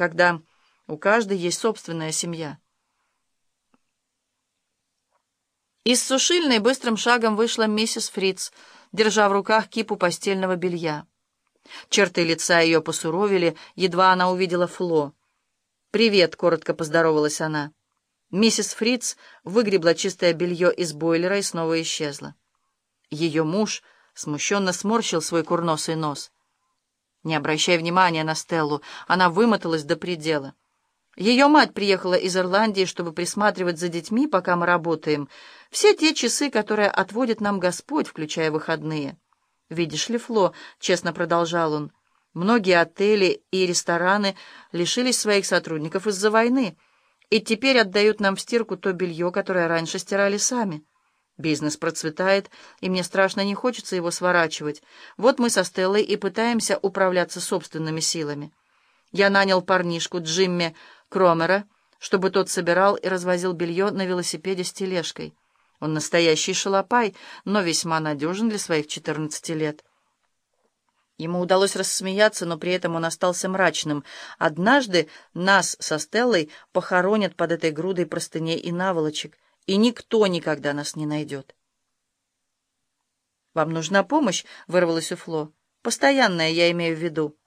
когда у каждой есть собственная семья. Из сушильной быстрым шагом вышла миссис Фриц, держа в руках кипу постельного белья. Черты лица ее посуровили, едва она увидела Фло. «Привет», — коротко поздоровалась она. Миссис Фриц выгребла чистое белье из бойлера и снова исчезла. Ее муж смущенно сморщил свой курносый нос. Не обращай внимания на Стеллу, она вымоталась до предела. Ее мать приехала из Ирландии, чтобы присматривать за детьми, пока мы работаем. Все те часы, которые отводит нам Господь, включая выходные. «Видишь ли, Фло», — честно продолжал он, — «многие отели и рестораны лишились своих сотрудников из-за войны и теперь отдают нам в стирку то белье, которое раньше стирали сами». Бизнес процветает, и мне страшно не хочется его сворачивать. Вот мы со Стеллой и пытаемся управляться собственными силами. Я нанял парнишку Джимми Кромера, чтобы тот собирал и развозил белье на велосипеде с тележкой. Он настоящий шалопай, но весьма надежен для своих 14 лет. Ему удалось рассмеяться, но при этом он остался мрачным. Однажды нас со Стеллой похоронят под этой грудой простыней и наволочек, и никто никогда нас не найдет. «Вам нужна помощь?» — вырвалось у Фло. «Постоянная, я имею в виду».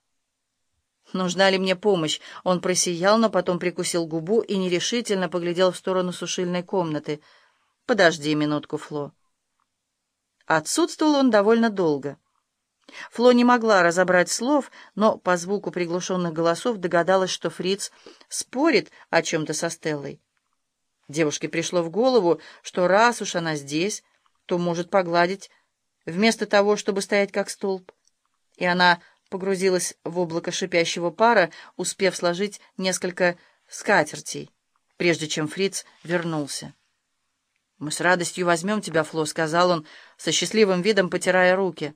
Нужна ли мне помощь? Он просиял, но потом прикусил губу и нерешительно поглядел в сторону сушильной комнаты. «Подожди минутку, Фло». Отсутствовал он довольно долго. Фло не могла разобрать слов, но по звуку приглушенных голосов догадалась, что Фриц спорит о чем-то со Стеллой. Девушке пришло в голову, что раз уж она здесь, то может погладить, вместо того, чтобы стоять как столб. И она погрузилась в облако шипящего пара, успев сложить несколько скатертей, прежде чем Фриц вернулся. «Мы с радостью возьмем тебя, Фло», — сказал он, со счастливым видом потирая руки.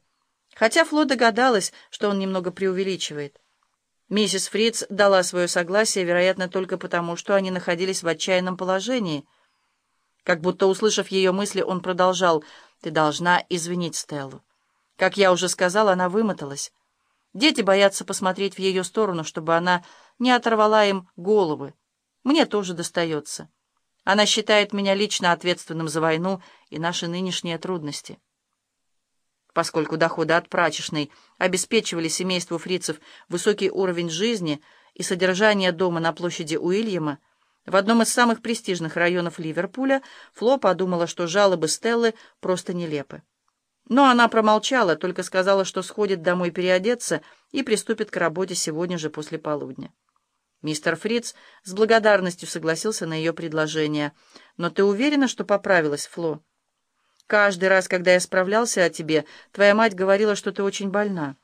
Хотя Фло догадалась, что он немного преувеличивает. Миссис Фриц дала свое согласие, вероятно, только потому, что они находились в отчаянном положении. Как будто, услышав ее мысли, он продолжал, «Ты должна извинить Стеллу. Как я уже сказал, она вымоталась». Дети боятся посмотреть в ее сторону, чтобы она не оторвала им головы. Мне тоже достается. Она считает меня лично ответственным за войну и наши нынешние трудности. Поскольку доходы от прачечной обеспечивали семейству фрицев высокий уровень жизни и содержание дома на площади Уильяма, в одном из самых престижных районов Ливерпуля, Фло подумала, что жалобы Стеллы просто нелепы. Но она промолчала, только сказала, что сходит домой переодеться и приступит к работе сегодня же после полудня. Мистер Фриц с благодарностью согласился на ее предложение. «Но ты уверена, что поправилась, Фло? Каждый раз, когда я справлялся о тебе, твоя мать говорила, что ты очень больна».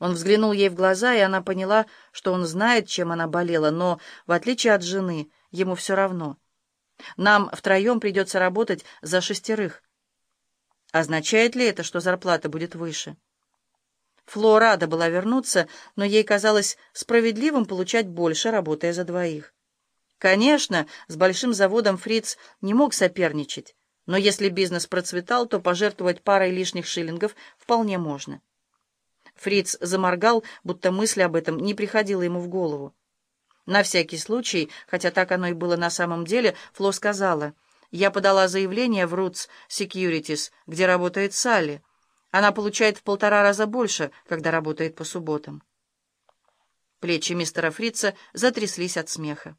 Он взглянул ей в глаза, и она поняла, что он знает, чем она болела, но, в отличие от жены, ему все равно. «Нам втроем придется работать за шестерых». Означает ли это, что зарплата будет выше? Фло рада была вернуться, но ей казалось справедливым получать больше, работая за двоих. Конечно, с большим заводом Фриц не мог соперничать, но если бизнес процветал, то пожертвовать парой лишних шиллингов вполне можно. Фриц заморгал, будто мысль об этом не приходила ему в голову. На всякий случай, хотя так оно и было на самом деле, Фло сказала — я подала заявление в Roots Securities, где работает Салли. Она получает в полтора раза больше, когда работает по субботам. Плечи мистера Фрица затряслись от смеха.